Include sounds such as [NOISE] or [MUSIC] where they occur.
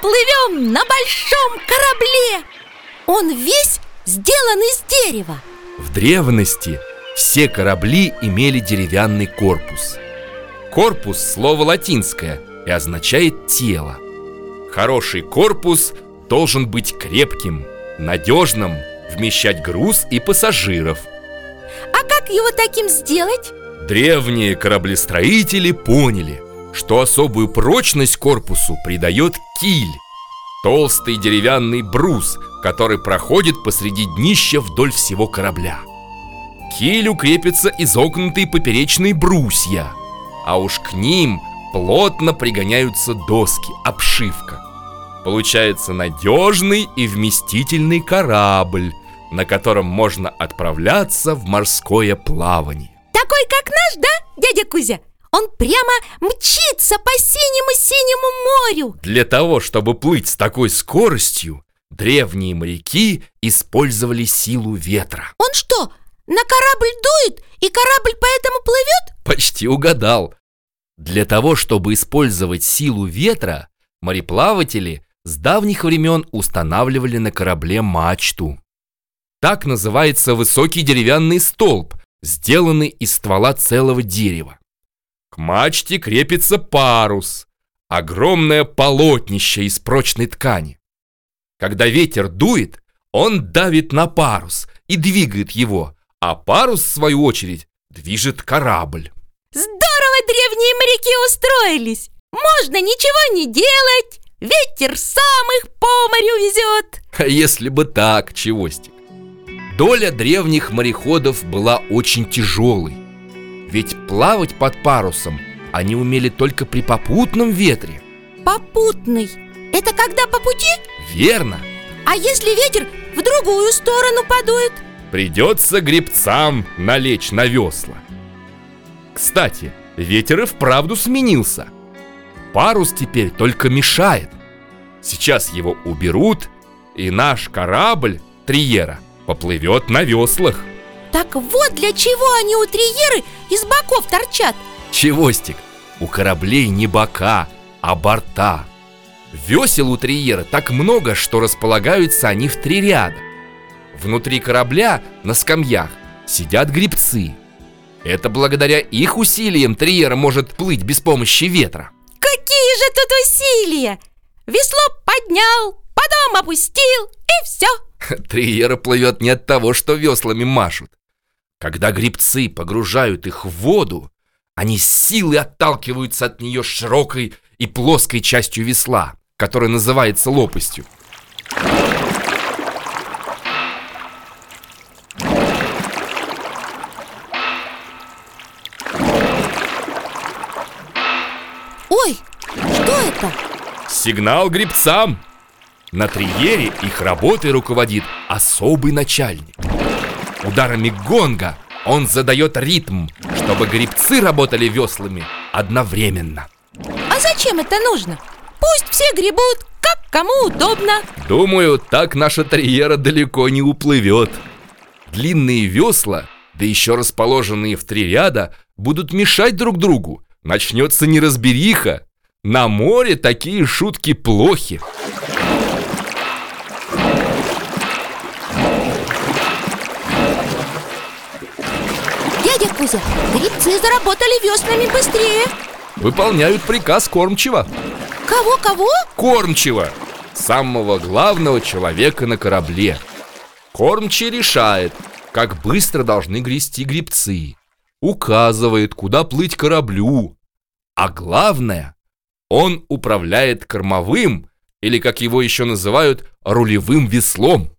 плывем на большом корабле. Он весь сделан из дерева. В древности все корабли имели деревянный корпус. Корпус – слово латинское и означает тело Хороший корпус должен быть крепким, надежным, вмещать груз и пассажиров. А как его таким сделать? Древние кораблестроители поняли, что особую прочность корпусу придает киль Толстый деревянный брус, который проходит посреди днища вдоль всего корабля. Килю крепятся изогнутые поперечные брусья А уж к ним плотно пригоняются доски, обшивка. Получается надежный и вместительный корабль На котором можно отправляться в морское плавание. Такой, как наш, да, дядя Кузя? Он прямо мчится по синему-синему морю Для того, чтобы плыть с такой скоростью, древние моряки использовали силу ветра. Он что, на корабль дует и корабль поэтому плывет? Почти угадал. Для того, чтобы использовать силу ветра, мореплаватели с давних времен устанавливали на корабле мачту. Так называется высокий деревянный столб, сделанный из ствола целого дерева. К мачте крепится парус, огромное полотнище из прочной ткани. Когда ветер дует, он давит на парус и двигает его, а парус, в свою очередь, движет корабль. Здорово древние моряки устроились! Можно ничего не делать, ветер сам их по морю везет А [LAUGHS] если бы так, Чевостик? Доля древних мореходов была очень тяжелой ведь плавать под парусом они умели только при попутном ветре. Попутный? Это когда по пути? Верно. А если ветер в другую сторону подует? Придется гребцам налечь на весла. Кстати, ветер и вправду сменился. Парус теперь только мешает. Сейчас его уберут И наш корабль, Триера, поплывет на веслах Так вот для чего они у Триеры из боков торчат. Чевостик, у кораблей не бока, а борта. Весел у Триера так много, что располагаются они в три ряда. Внутри корабля на скамьях сидят грибцы. Это благодаря их усилиям Триера может плыть без помощи ветра. Какие же тут усилия! Весло поднял, потом опустил и все [LAUGHS] Триера плывет не от того, что веслами машут когда грибцы погружают их в воду, они силой отталкиваются от нее широкой и плоской частью весла, которая называется лопастью. Ой, что это? Сигнал грибцам! На триере их работой руководит особый начальник – Ударами гонга он задает ритм, чтобы грибцы работали веслами одновременно. А зачем это нужно? Пусть все гребут, как кому удобно. Думаю, так наша триера далеко не уплывет. Длинные весла, да еще расположенные в три ряда, будут мешать друг другу. Начнется неразбериха. На море такие шутки плохи Кузя, грибцы заработали веслами быстрее. Выполняют приказ кормчего Кого-кого? Кормчего Самого главного человека на корабле. Кормчий решает, как быстро должны грести грибцы. Указывает, куда плыть кораблю. А главное, он управляет кормовым Или, как его еще называют, рулевым веслом